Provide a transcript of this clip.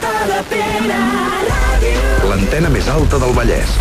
tota la pena. L'antena més alta del Vallès.